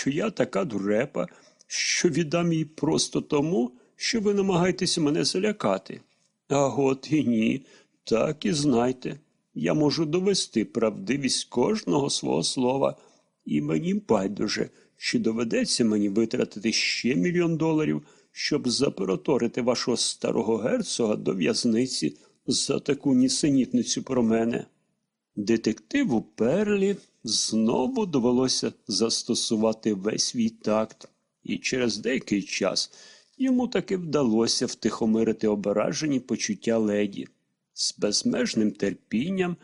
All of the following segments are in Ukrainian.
що я така дурепа, що віддам їй просто тому, що ви намагаєтеся мене залякати. А от і ні, так і знайте. Я можу довести правдивість кожного свого слова, і мені байдуже, чи доведеться мені витратити ще мільйон доларів, щоб запроторити вашого старого герцога до в'язниці за таку нісенітницю про мене. Детективу Перлі знову довелося застосувати весь свій такт, і через деякий час йому таки вдалося втихомирити ображені почуття леді. З безмежним терпінням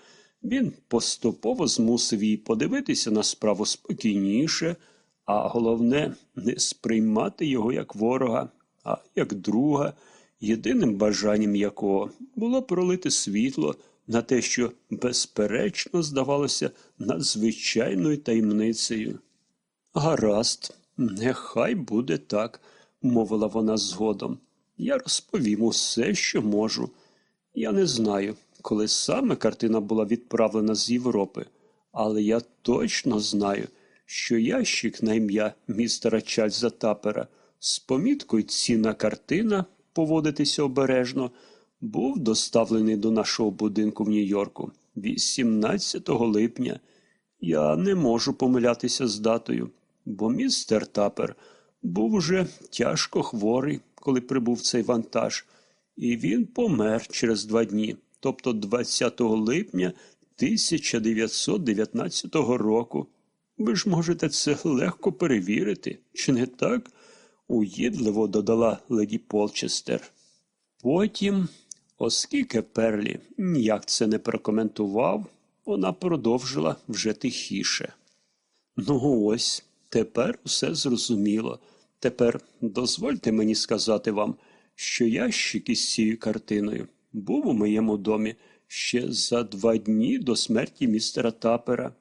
він поступово змусив її подивитися на справу спокійніше, а головне, не сприймати його як ворога, а як друга, єдиним бажанням якого було пролити світло на те, що безперечно здавалося надзвичайною таємницею. Гаразд, нехай буде так, мовила вона згодом. Я розповім усе, що можу. Я не знаю, коли саме картина була відправлена з Європи, але я точно знаю, що ящик на ім'я містера Чарльза Тапера з поміткою ціна картина поводитися обережно був доставлений до нашого будинку в Нью-Йорку 18 липня. Я не можу помилятися з датою, бо містер Тапер був уже тяжко хворий, коли прибув цей вантаж, і він помер через два дні, тобто 20 липня 1919 року. Ви ж можете це легко перевірити, чи не так? уїдливо додала леді Полчестер. Потім, оскільки Перлі ніяк це не прокоментував, вона продовжила вже тихіше. Ну, ось, тепер все зрозуміло. Тепер дозвольте мені сказати вам, що ящик із цією картиною був у моєму домі ще за два дні до смерті містера Тапера,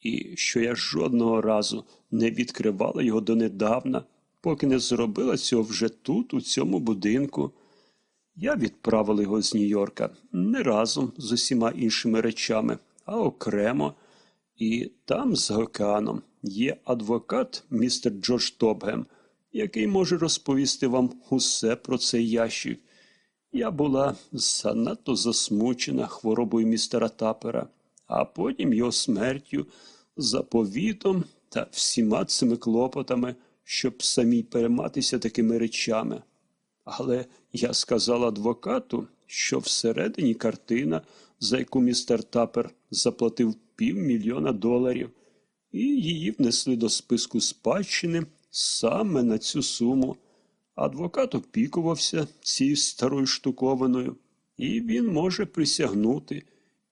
і що я жодного разу не відкривала його донедавна, поки не зробила цього вже тут, у цьому будинку. Я відправила його з Нью-Йорка не разом з усіма іншими речами, а окремо. І там, за океаном, є адвокат містер Джордж Топгем, який може розповісти вам усе про цей ящик. Я була занадто засмучена хворобою містера Тапера, а потім його смертю, заповітом та всіма цими клопотами, щоб самій перейматися такими речами. Але я сказала адвокату, що всередині картина, за яку містер Тапер заплатив півмільйона доларів, і її внесли до списку спадщини саме на цю суму. Адвокат опікувався цією старою штуковиною, і він може присягнути,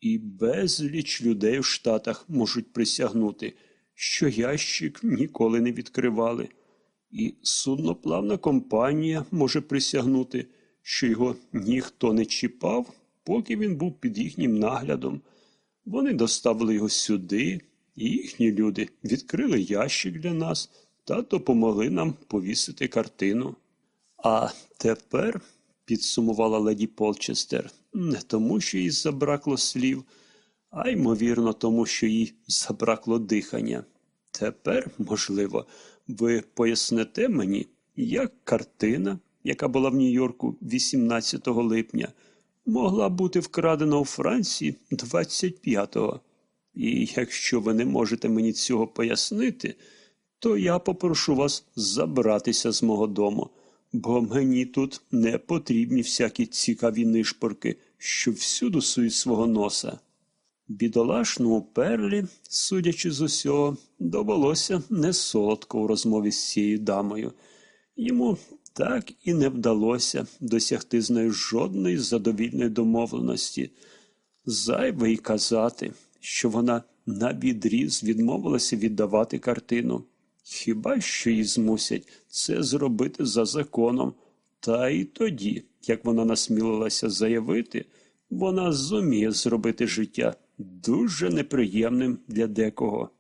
і безліч людей в Штатах можуть присягнути, що ящик ніколи не відкривали. І судноплавна компанія може присягнути, що його ніхто не чіпав, поки він був під їхнім наглядом. Вони доставили його сюди, і їхні люди відкрили ящик для нас та допомогли нам повісити картину. А тепер, підсумувала леді Полчестер, не тому, що їй забракло слів, а ймовірно, тому, що їй забракло дихання. Тепер, можливо, ви поясните мені, як картина, яка була в Нью-Йорку 18 липня, могла бути вкрадена у Франції 25-го. І якщо ви не можете мені цього пояснити, то я попрошу вас забратися з мого дому, бо мені тут не потрібні всякі цікаві нишпорки, що всюду сують свого носа. Бідолашному перлі, судячи з усього, довелося не солодко у розмові з цією дамою. Йому так і не вдалося досягти з нею жодної задовільної домовленості. Зайве й казати, що вона на відріз відмовилася віддавати картину. Хіба що її змусять це зробити за законом, та й тоді, як вона насмілилася заявити, вона зуміє зробити життя дуже неприємним для декого.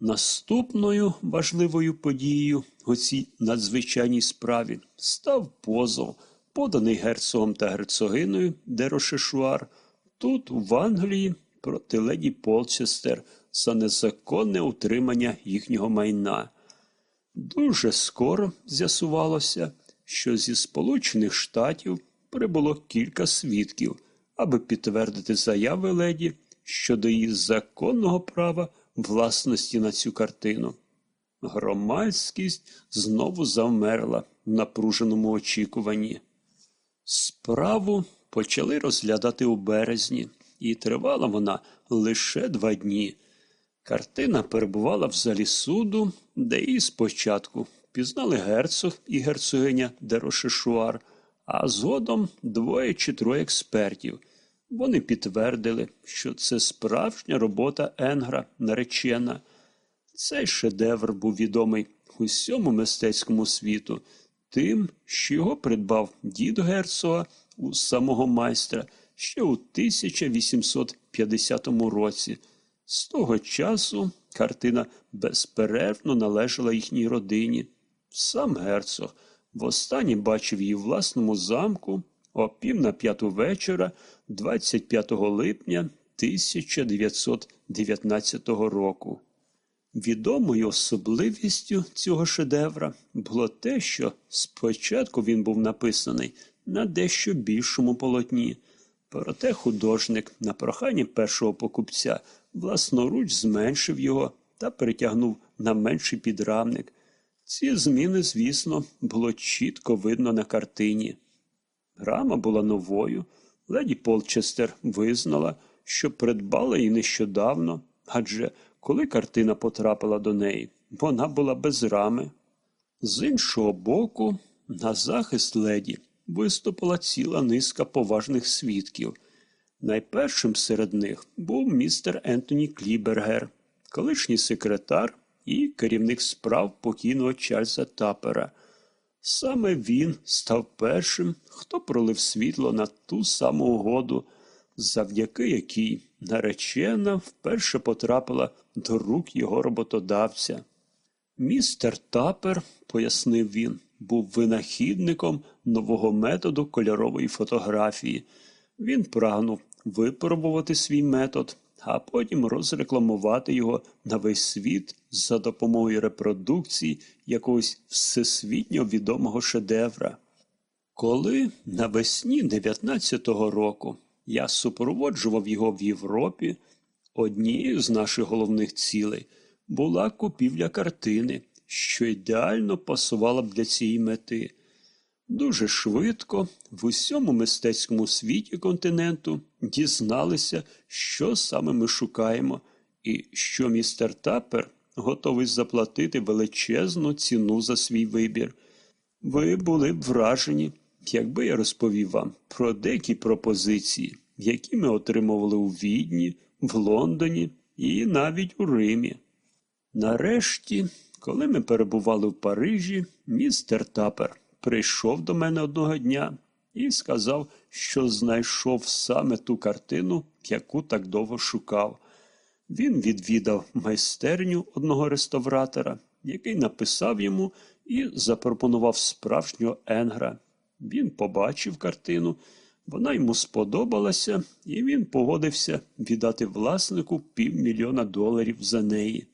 Наступною важливою подією у цій надзвичайній справі став позов, поданий герцогом та герцогиною Дерошешуар, тут, в Англії, проти леді Полчестер за незаконне утримання їхнього майна. Дуже скоро з'ясувалося, що зі Сполучених Штатів прибуло кілька свідків, аби підтвердити заяви леді щодо її законного права власності на цю картину. Громадськість знову завмерла в напруженому очікуванні. Справу почали розглядати у березні, і тривала вона лише два дні. Картина перебувала в залі суду, де її спочатку пізнали герцог і герцогиня Дерошешуар, а згодом двоє чи троє експертів. Вони підтвердили, що це справжня робота Енгра наречена. Цей шедевр був відомий усьому мистецькому світу, тим, що його придбав дід герцога у самого майстра ще у 1850 році. З того часу картина безперервно належала їхній родині. Сам герцог востаннє бачив її в власному замку о пів на п'яту вечора 25 липня 1919 року. Відомою особливістю цього шедевра було те, що спочатку він був написаний на дещо більшому полотні. Проте художник на прохання першого покупця власноруч зменшив його та перетягнув на менший підрамник. Ці зміни, звісно, було чітко видно на картині. Рама була новою. Леді Полчестер визнала, що придбала її нещодавно, адже коли картина потрапила до неї, вона була без рами. З іншого боку, на захист леді виступила ціла низка поважних свідків. Найпершим серед них був містер Ентоні Клібергер, колишній секретар і керівник справ покійного Чарльза Тапера. Саме він став першим, хто пролив світло на ту саму угоду, завдяки якій наречена вперше потрапила до рук його роботодавця. Містер Тапер, пояснив він, був винахідником нового методу кольорової фотографії. Він прагнув випробувати свій метод, а потім розрекламувати його на весь світ за допомогою репродукції якогось всесвітньо відомого шедевра. Коли навесні 19-го року я супроводжував його в Європі, однією з наших головних цілей була купівля картини, що ідеально пасувала б для цієї мети. Дуже швидко в усьому мистецькому світі континенту дізналися, що саме ми шукаємо, і що містер Тапер готовий заплатити величезну ціну за свій вибір. Ви були б вражені, якби я розповів вам про деякі пропозиції, які ми отримували у Відні, в Лондоні і навіть у Римі. Нарешті, коли ми перебували в Парижі, містер Тапер прийшов до мене одного дня і сказав, що знайшов саме ту картину, яку так довго шукав. Він відвідав майстерню одного реставратора, який написав йому і запропонував справжнього Енгра. Він побачив картину, вона йому сподобалася, і він погодився віддати власнику півмільйона доларів за неї.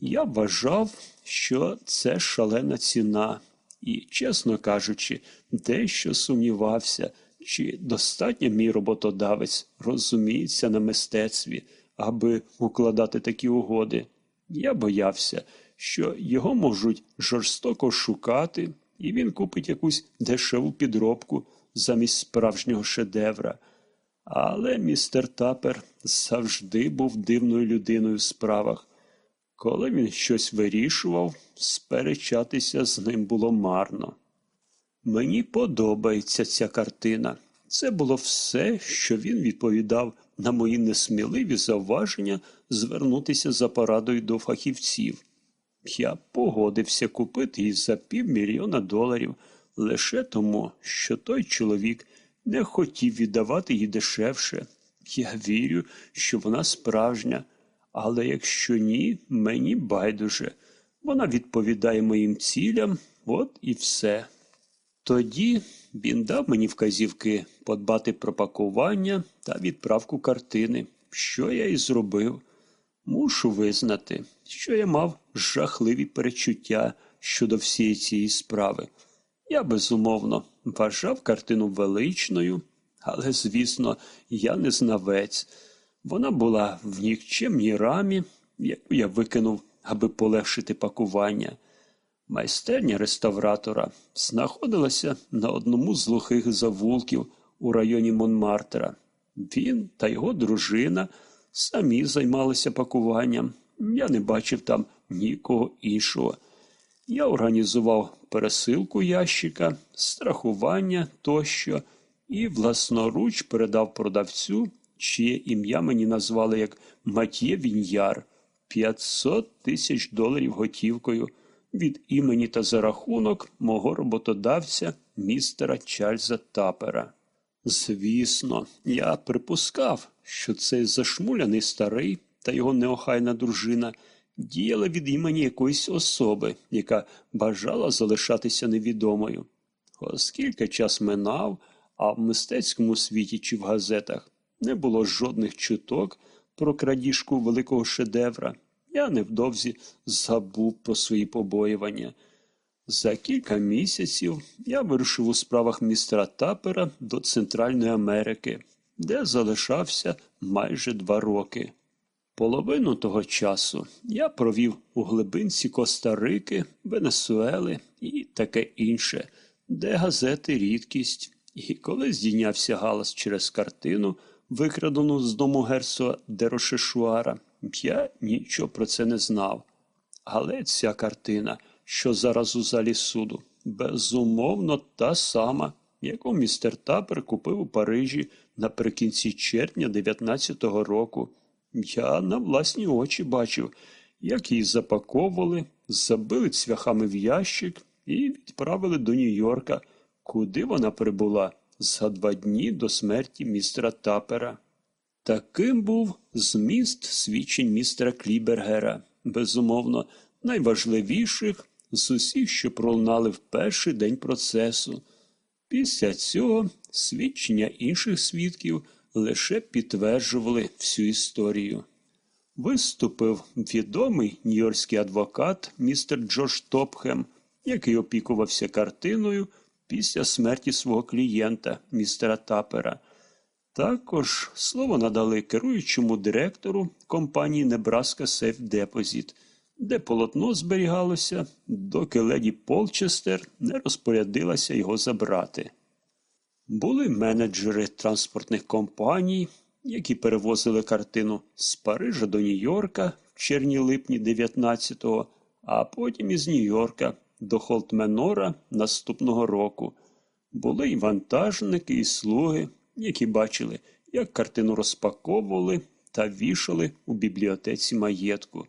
Я вважав, що це шалена ціна, і, чесно кажучи, дещо сумнівався, чи достатньо мій роботодавець розуміється на мистецтві, аби укладати такі угоди. Я боявся, що його можуть жорстоко шукати, і він купить якусь дешеву підробку замість справжнього шедевра. Але містер Тапер завжди був дивною людиною в справах. Коли він щось вирішував, сперечатися з ним було марно. Мені подобається ця картина. Це було все, що він відповідав на мої несміливі завваження звернутися за порадою до фахівців. Я погодився купити її за півмільйона доларів лише тому, що той чоловік не хотів віддавати її дешевше. Я вірю, що вона справжня, але якщо ні, мені байдуже. Вона відповідає моїм цілям, от і все. Тоді він дав мені вказівки подбати про пакування та відправку картини, що я і зробив. Мушу визнати, що я мав жахливі перечуття щодо всієї цієї справи. Я безумовно вважав картину величною, але, звісно, я не знавець. Вона була в нікчемній рамі, яку я викинув, аби полегшити пакування. Майстерня реставратора знаходилася на одному з глухих завулків у районі Монмартера. Він та його дружина самі займалися пакуванням. Я не бачив там нікого іншого. Я організував пересилку ящика, страхування тощо і власноруч передав продавцю, чиє ім'я мені назвали як Матє Віньяр 500 тисяч доларів готівкою від імені та за рахунок мого роботодавця містера Чарльза Тапера. Звісно, я припускав, що цей зашмуляний старий та його неохайна дружина діяли від імені якоїсь особи, яка бажала залишатися невідомою. Оскільки час минав, а в мистецькому світі чи в газетах не було жодних чуток про крадіжку великого шедевра, я невдовзі забув про свої побоювання. За кілька місяців я вирушив у справах містера Тапера до Центральної Америки, де залишався майже два роки. Половину того часу я провів у глибинці Коста-Рики, Венесуели і таке інше, де газети рідкість, і коли здійнявся галас через картину, викрадену з дому герцога Дерошешуара, я нічого про це не знав. Але ця картина, що зараз у залі суду, безумовно та сама, яку містер Тапер купив у Парижі наприкінці червня 19-го року. Я на власні очі бачив, як її запаковували, забили цвяхами в ящик і відправили до Нью-Йорка, куди вона прибула за два дні до смерті містера Тапера. Таким був зміст свідчень містера Клібергера, безумовно, найважливіших з усіх, що пролунали в перший день процесу. Після цього свідчення інших свідків лише підтверджували всю історію. Виступив відомий нью-йоркський адвокат містер Джордж Топхем, який опікувався картиною після смерті свого клієнта, містера Тапера. Також слово надали керуючому директору компанії Nebraska Safe Deposit, де полотно зберігалося, доки леді Полчестер не розпорядилася його забрати. Були менеджери транспортних компаній, які перевозили картину з Парижа до Нью-Йорка в червні-липні 19-го, а потім із Нью-Йорка до Холтменора наступного року. Були й вантажники, і слуги, які бачили, як картину розпаковували та вішали у бібліотеці маєтку.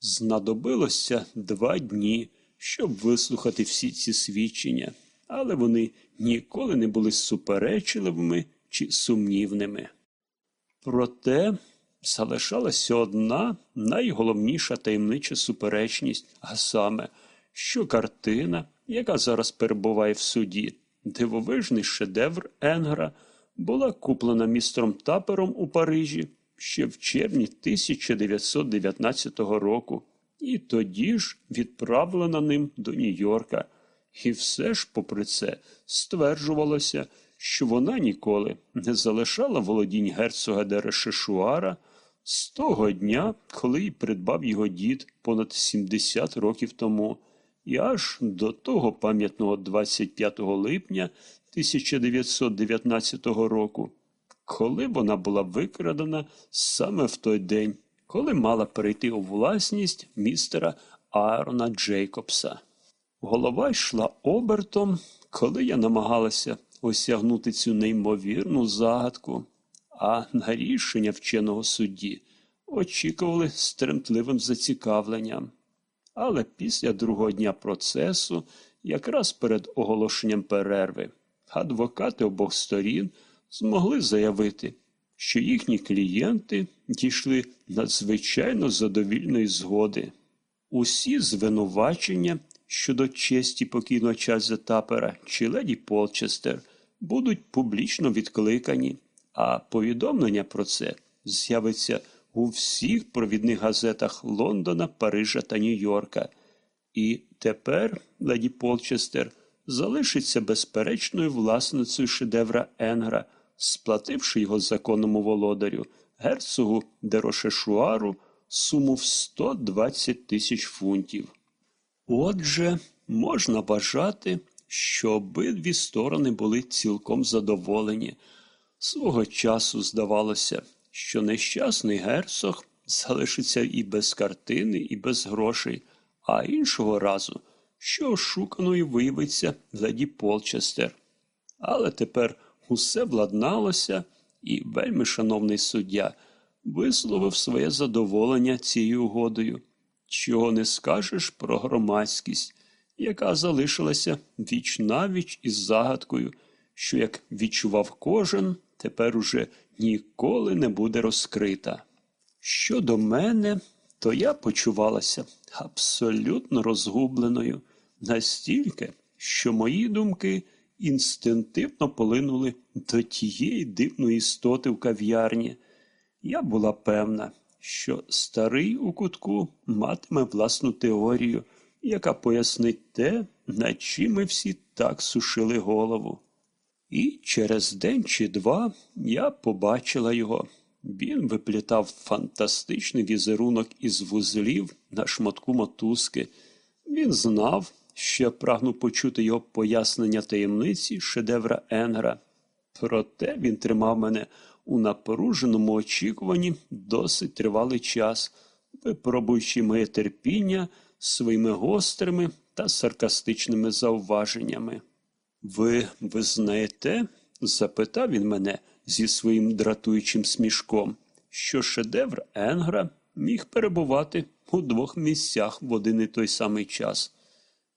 Знадобилося два дні, щоб вислухати всі ці свідчення, але вони ніколи не були суперечливими чи сумнівними. Проте залишалася одна найголовніша таємнича суперечність, а саме, що картина, яка зараз перебуває в суді, дивовижний шедевр Енгра, була куплена містром Тапером у Парижі ще в червні 1919 року, і тоді ж відправлена ним до Нью-Йорка. І все ж, попри це, стверджувалося, що вона ніколи не залишала володінь герцога де з того дня, коли й придбав його дід понад 70 років тому, і аж до того пам'ятного 25 липня 1919 року, коли вона була викрадена саме в той день, коли мала перейти у власність містера Аарона Джейкобса. Голова йшла обертом, коли я намагалася осягнути цю неймовірну загадку, а на рішення вченого судді очікували з тремтливим зацікавленням. Але після другого дня процесу, якраз перед оголошенням перерви, адвокати обох сторін змогли заявити, що їхні клієнти дійшли надзвичайно задовільної згоди. Усі звинувачення щодо честі покійного Чарльза Тапера чи леді Полчестер будуть публічно відкликані, а повідомлення про це з'явиться у всіх провідних газетах Лондона, Парижа та Нью-Йорка. І тепер леді Полчестер залишиться безперечною власницею шедевра Енгра, сплативши його законному володарю, герцогу Дерошешуару суму в 120 тисяч фунтів. Отже, можна бажати, що обидві сторони були цілком задоволені. Свого часу здавалося, що нещасний герцог залишиться і без картини, і без грошей, а іншого разу, що ошуканою виявиться леді Полчестер. Але тепер усе владналося, і вельми шановний суддя висловив своє задоволення цією угодою. Чого не скажеш про громадськість, яка залишилася віч навіч із загадкою, що, як відчував кожен, тепер уже ніколи не буде розкрита. Щодо мене, то я почувалася абсолютно розгубленою, настільки, що мої думки інстинктивно полинули до тієї дивної істоти в кав'ярні. Я була певна, що старий у кутку матиме власну теорію, яка пояснить те, над чим ми всі так сушили голову. І через день чи два я побачила його. Він виплітав фантастичний візерунок із вузлів на шматку мотузки. Він знав, що я прагну почути його пояснення таємниці шедевра Енгра. Проте він тримав мене у напруженому очікуванні досить тривалий час, випробуючи моє терпіння своїми гострими та саркастичними зауваженнями. Ви визнаєте? запитав він мене зі своїм дратуючим смішком, що шедевр Енгра міг перебувати у двох місцях в один і той самий час.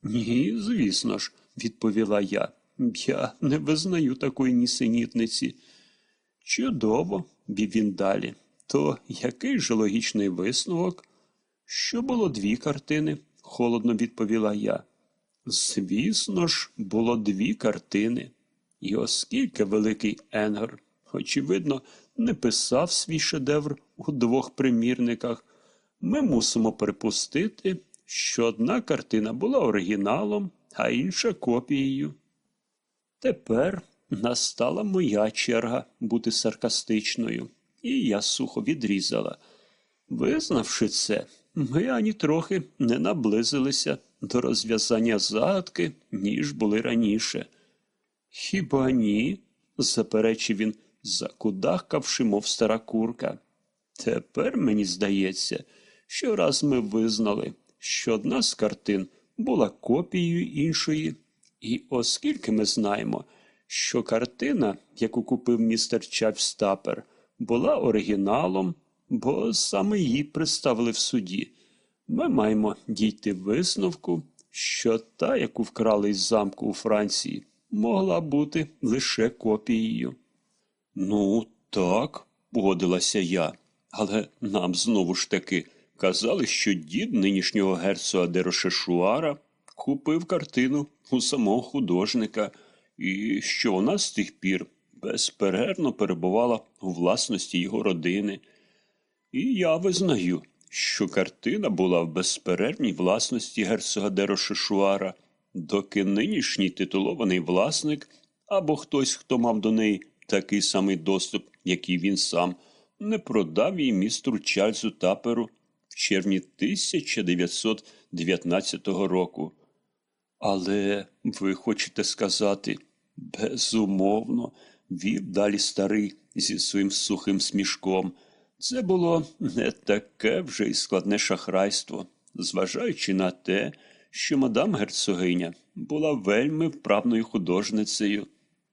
Ні, звісно ж, відповіла я. Я не визнаю такої нісенітниці. Чудово, вів він далі. То який же логічний висновок? Що було дві картини, холодно відповіла я. Звісно ж, було дві картини. І оскільки великий Енгер, очевидно, не писав свій шедевр у двох примірниках, ми мусимо припустити, що одна картина була оригіналом, а інша копією. Тепер настала моя черга бути саркастичною, і я сухо відрізала. Визнавши це, ми ані трохи не наблизилися до розв'язання загадки, ніж були раніше. Хіба ні? заперечив він, закудахкавши, мов стара курка. Тепер мені здається, що раз ми визнали, що одна з картин була копією іншої, і оскільки ми знаємо, що картина, яку купив містер Чавстапер, була оригіналом, бо саме її представили в суді, ми маємо дійти висновку, що та, яку вкрали із замку у Франції, могла бути лише копією. Ну, так, погодилася я, але нам знову ж таки казали, що дід нинішнього герцога Дерошешуара купив картину у самого художника, і що вона з тих пір безперервно перебувала у власності його родини. І я визнаю, що картина була в безперервній власності герцога Дерошешуара, доки нинішній титулований власник або хтось, хто мав до неї такий самий доступ, як і він сам, не продав її містру Чарльзу Таперу в червні 1919 року. Але ви хочете сказати, безумовно, вів далі старий зі своїм сухим смішком. Це було не таке вже й складне шахрайство, зважаючи на те, що мадам герцогиня була вельми вправною художницею.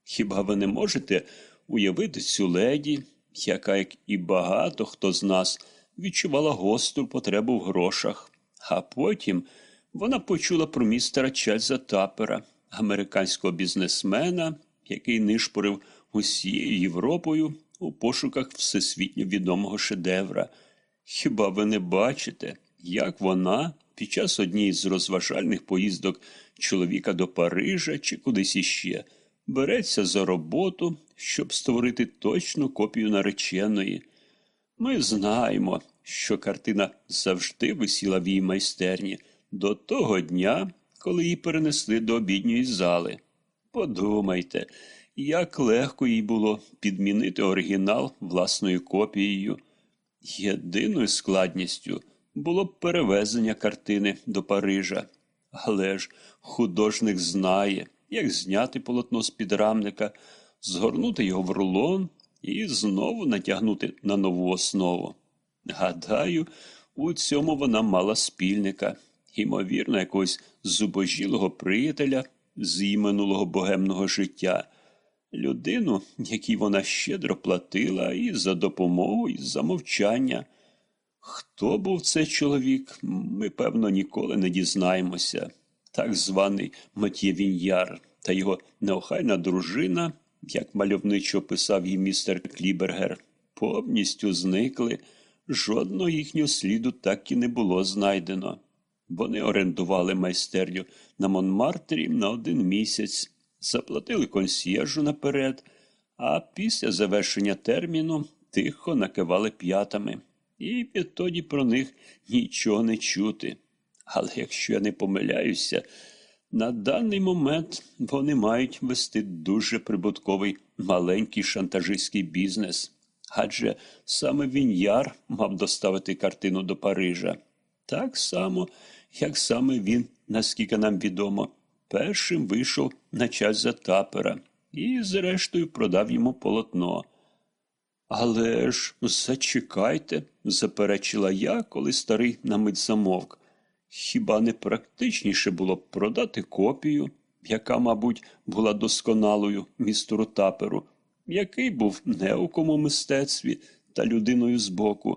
Хіба ви не можете уявити цю леді, яка, як і багато хто з нас, відчувала гостру потребу в грошах, а потім вона почула про містера Чарльза Тапера, американського бізнесмена, який нишпорив усією Європою у пошуках всесвітньо відомого шедевра. Хіба ви не бачите, як вона під час однієї з розважальних поїздок чоловіка до Парижа чи кудись іще береться за роботу, щоб створити точну копію нареченої? Ми знаємо, що картина завжди висіла в її майстерні до того дня, коли її перенесли до обідньої зали. Подумайте, як легко їй було підмінити оригінал власною копією. Єдиною складністю було перевезення картини до Парижа. Але ж художник знає, як зняти полотно з підрамника, згорнути його в рулон і знову натягнути на нову основу. Гадаю, у цьому вона мала спільника, ймовірно, якогось зубожілого приятеля з її минулого богемного життя, людину, якій вона щедро платила і за допомогу, і за мовчання. Хто був цей чоловік, ми, певно, ніколи не дізнаємося. Так званий Матє Віньяр та його неохайна дружина, як мальовничо описав її містер Клібергер, повністю зникли. Жодного їхнього сліду так і не було знайдено. Вони орендували майстерню на Монмартрі на один місяць, заплатили консьєржу наперед, а після завершення терміну тихо накивали п'ятами, і відтоді про них нічого не чути. Але якщо я не помиляюся, на даний момент вони мають вести дуже прибутковий маленький шантажистський бізнес, адже саме Віньяр мав доставити картину до Парижа. Так само, як саме він, наскільки нам відомо, першим вийшов на час за тапера і, зрештою, продав йому полотно. Але ж зачекайте, заперечила я, коли старий на мить замовк. Хіба не практичніше було б продати копію, яка, мабуть, була досконалою містеру таперу, який був неуком у мистецтві та людиною збоку,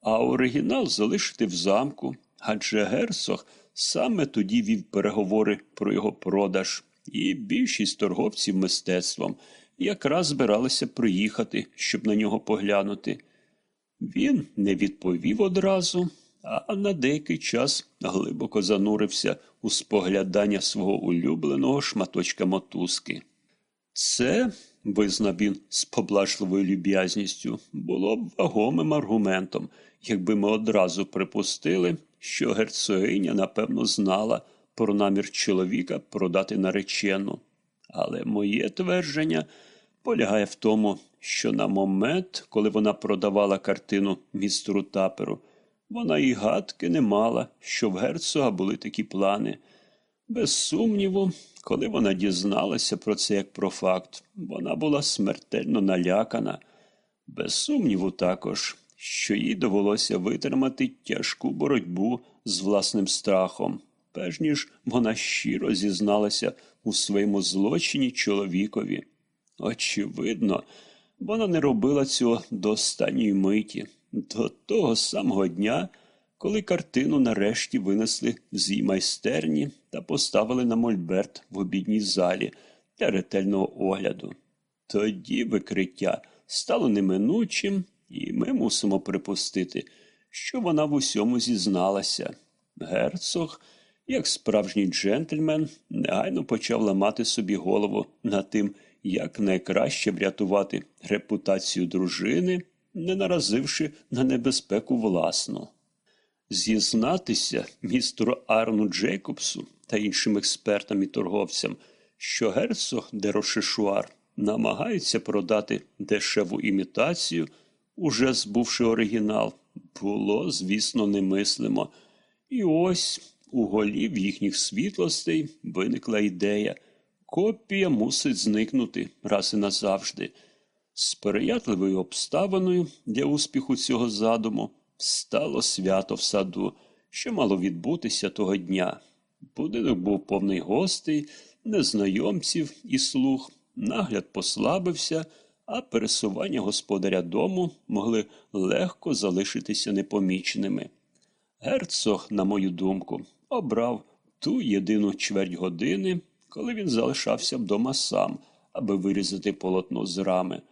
а оригінал залишити в замку, адже герцог саме тоді вів переговори про його продаж, і більшість торговців мистецтвом якраз збиралися приїхати, щоб на нього поглянути. Він не відповів одразу, а на деякий час глибоко занурився у споглядання свого улюбленого шматочка мотузки. Це, визнав він з поблажливою люб'язністю, було б вагомим аргументом, якби ми одразу припустили, що герцогиня, напевно, знала про намір чоловіка продати наречену. Але моє твердження полягає в тому, що на момент, коли вона продавала картину містеру таперу, вона і гадки не мала, що в герцога були такі плани. Без сумніву, коли вона дізналася про це як про факт, вона була смертельно налякана. Без сумніву, також, що їй довелося витримати тяжку боротьбу з власним страхом, перш ніж вона щиро зізналася у своєму злочині чоловікові. Очевидно, вона не робила цього до останньої миті, до того самого дня, коли картину нарешті винесли з її майстерні та поставили на мольберт в обідній залі для ретельного огляду. Тоді викриття стало неминучим, і ми мусимо припустити, що вона в усьому зізналася. Герцог, як справжній джентльмен, негайно почав ламати собі голову над тим, як найкраще врятувати репутацію дружини, не наразивши на небезпеку власну. Зізнатися містеру Арну Джейкобсу та іншим експертам і торговцям, що герцог де Рошишуар намагається продати дешеву імітацію, уже збувши оригінал, було, звісно, немислимо. І ось у голів їхніх світлостей виникла ідея. Копія мусить зникнути раз і назавжди. Сприятливою обставиною для успіху цього задуму стало свято в саду, що мало відбутися того дня. Будинок був повний гостей, незнайомців і слуг, нагляд послабився, а пересування господаря дому могли легко залишитися непоміченими. Герцог, на мою думку, обрав ту єдину чверть години, коли він залишався вдома сам, аби вирізати полотно з рами.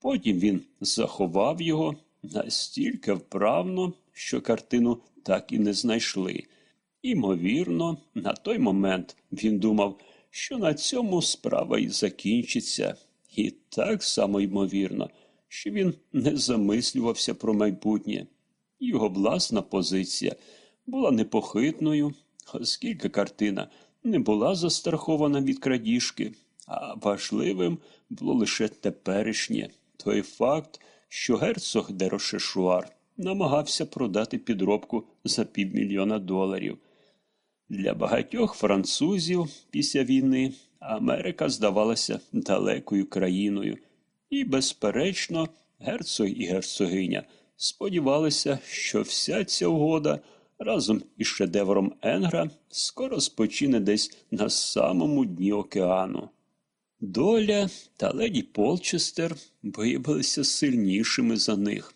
Потім він заховав його настільки вправно, що картину так і не знайшли. Імовірно, на той момент він думав, що на цьому справа і закінчиться, і так само ймовірно, що він не замислювався про майбутнє. Його власна позиція була непохитною, оскільки картина не була застрахована від крадіжки, а важливим було лише теперішнє той факт, що герцог де Рошешуар намагався продати підробку за півмільйона доларів. Для багатьох французів після війни Америка здавалася далекою країною, і, безперечно, герцог і герцогиня сподівалися, що вся ця угода разом із шедевром Енгра скоро спочине десь на самому дні океану. Доля та леді Полчестер виявилися сильнішими за них.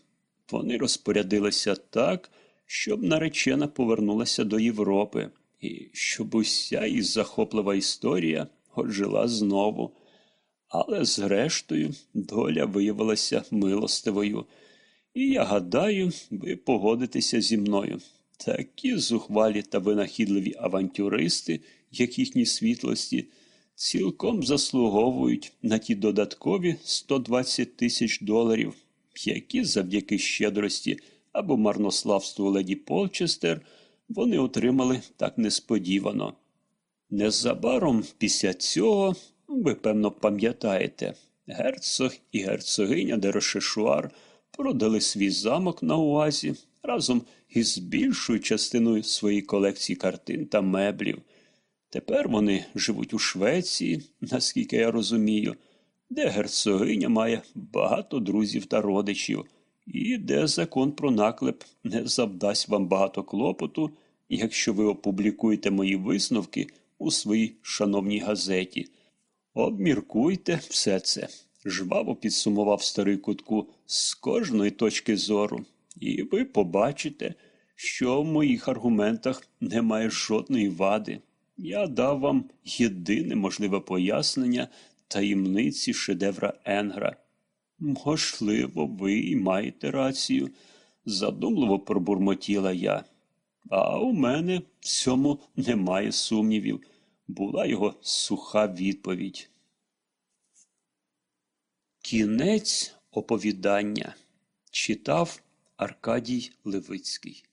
Вони розпорядилися так, щоб наречена повернулася до Європи, і щоб уся її захоплива історія ожила знову. Але, зрештою, доля виявилася милостивою. І я гадаю, ви погодитеся зі мною. Такі зухвалі та винахідливі авантюристи, як їхні світлості, цілком заслуговують на ті додаткові 120 тисяч доларів, які завдяки щедрості або марнославству леді Полчестер вони отримали так несподівано. Незабаром після цього, ви певно пам'ятаєте, герцог і герцогиня де Рошешуар продали свій замок на Уазі разом із більшою частиною своєї колекції картин та меблів. Тепер вони живуть у Швеції, наскільки я розумію, де герцогиня має багато друзів та родичів, і де закон про наклеп не завдасть вам багато клопоту, якщо ви опублікуєте мої висновки у своїй шановній газеті. Обміркуйте все це, жваво підсумував старий кутку з кожної точки зору, і ви побачите, що в моїх аргументах немає жодної вади. Я дав вам єдине можливе пояснення таємниці шедевра Енгра. Можливо, ви і маєте рацію, задумливо пробурмотіла я. А у мене в цьому немає сумнівів, була його суха відповідь. Кінець оповідання читав Аркадій Левицький